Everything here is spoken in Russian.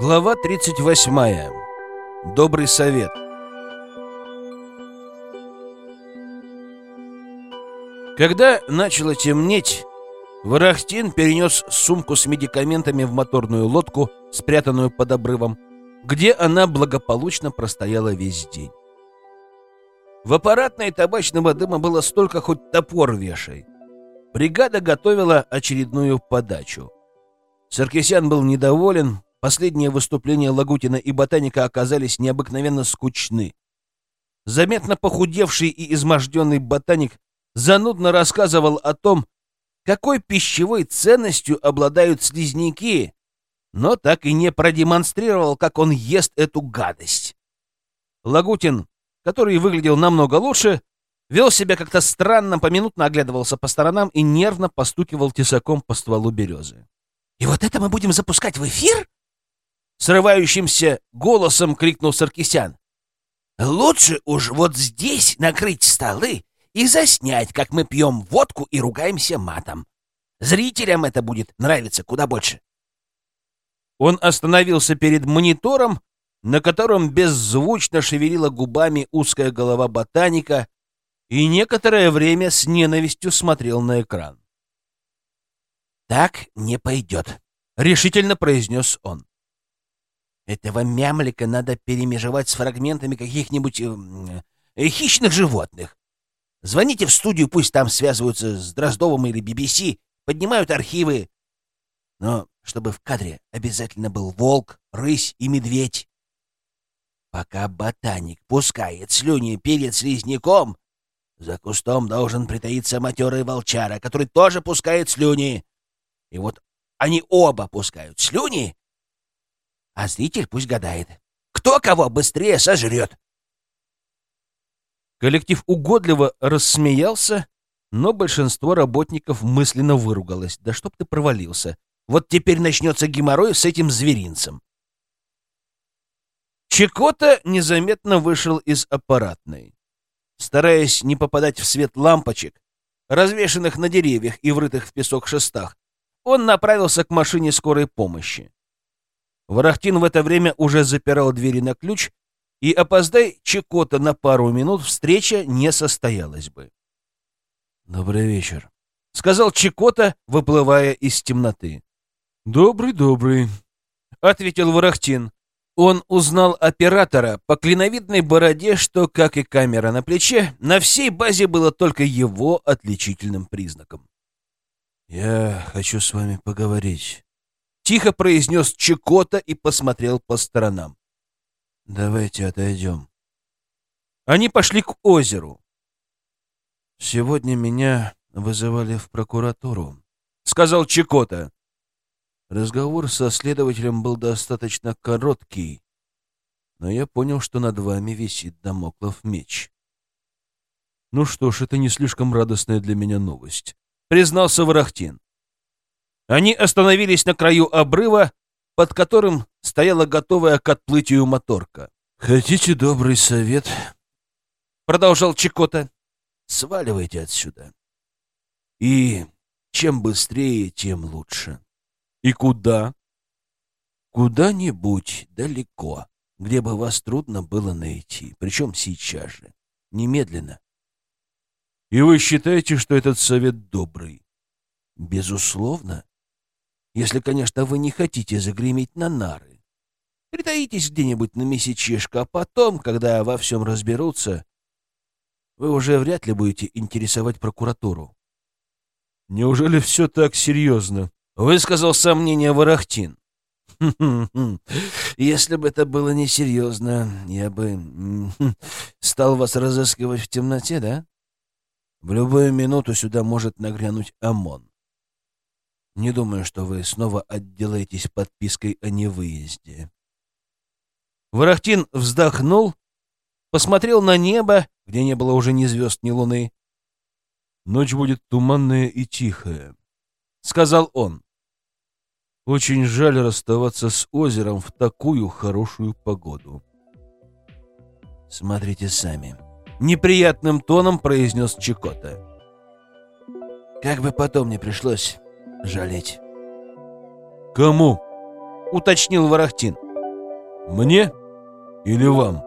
Глава 38. Добрый совет. Когда начало темнеть, Варахтин перенес сумку с медикаментами в моторную лодку, спрятанную под обрывом, где она благополучно простояла весь день. В аппаратной табачного дыма было столько, хоть топор вешай. Бригада готовила очередную подачу. Саркисян был недоволен, последние выступления Лагутина и Ботаника оказались необыкновенно скучны. Заметно похудевший и изможденный ботаник занудно рассказывал о том, какой пищевой ценностью обладают слизняки, но так и не продемонстрировал, как он ест эту гадость. Лагутин, который выглядел намного лучше, вел себя как-то странно, поминутно оглядывался по сторонам и нервно постукивал тесаком по стволу березы. «И вот это мы будем запускать в эфир?» Срывающимся голосом крикнул Саркисян. «Лучше уж вот здесь накрыть столы и заснять, как мы пьем водку и ругаемся матом. Зрителям это будет нравиться куда больше». Он остановился перед монитором, на котором беззвучно шевелила губами узкая голова ботаника и некоторое время с ненавистью смотрел на экран. «Так не пойдет», — решительно произнес он. «Этого мямлика надо перемежевать с фрагментами каких-нибудь э, э, хищных животных. Звоните в студию, пусть там связываются с Дроздовым или BBC, поднимают архивы. Но чтобы в кадре обязательно был волк, рысь и медведь. Пока ботаник пускает слюни перед слизняком, за кустом должен притаиться матерый волчара, который тоже пускает слюни. И вот они оба пускают слюни, а зритель пусть гадает, кто кого быстрее сожрет. Коллектив угодливо рассмеялся, но большинство работников мысленно выругалось. Да чтоб ты провалился. Вот теперь начнется геморрой с этим зверинцем. Чекота незаметно вышел из аппаратной. Стараясь не попадать в свет лампочек, развешанных на деревьях и врытых в песок шестах, он направился к машине скорой помощи. Ворохтин в это время уже запирал двери на ключ и опоздай Чекота на пару минут, встреча не состоялась бы. «Добрый вечер», — сказал Чекота, выплывая из темноты. «Добрый, добрый», — ответил Ворохтин. Он узнал оператора по клиновидной бороде, что, как и камера на плече, на всей базе было только его отличительным признаком. «Я хочу с вами поговорить», — тихо произнес Чекота и посмотрел по сторонам. Давайте отойдем. Они пошли к озеру. Сегодня меня вызывали в прокуратуру, сказал Чекота. Разговор со следователем был достаточно короткий, но я понял, что над вами висит домоклов меч. Ну что ж, это не слишком радостная для меня новость, признался Ворохтин. Они остановились на краю обрыва, под которым стояла готовая к отплытию моторка. «Хотите добрый совет?» — продолжал Чекота. «Сваливайте отсюда. И чем быстрее, тем лучше. И куда?» «Куда-нибудь далеко, где бы вас трудно было найти, причем сейчас же, немедленно». «И вы считаете, что этот совет добрый?» «Безусловно если, конечно, вы не хотите загреметь на нары. Притаитесь где-нибудь на месячишко, а потом, когда во всем разберутся, вы уже вряд ли будете интересовать прокуратуру. Неужели все так серьезно? Высказал сомнение Ворохтин. Если бы это было несерьезно, я бы стал вас разыскивать в темноте, да? В любую минуту сюда может нагрянуть ОМОН. Не думаю, что вы снова отделаетесь подпиской о невыезде. Ворохтин вздохнул, посмотрел на небо, где не было уже ни звезд, ни луны. «Ночь будет туманная и тихая», — сказал он. «Очень жаль расставаться с озером в такую хорошую погоду». «Смотрите сами», — неприятным тоном произнес Чикота. «Как бы потом не пришлось жалеть. «Кому?» — уточнил Ворохтин. Мне или вам?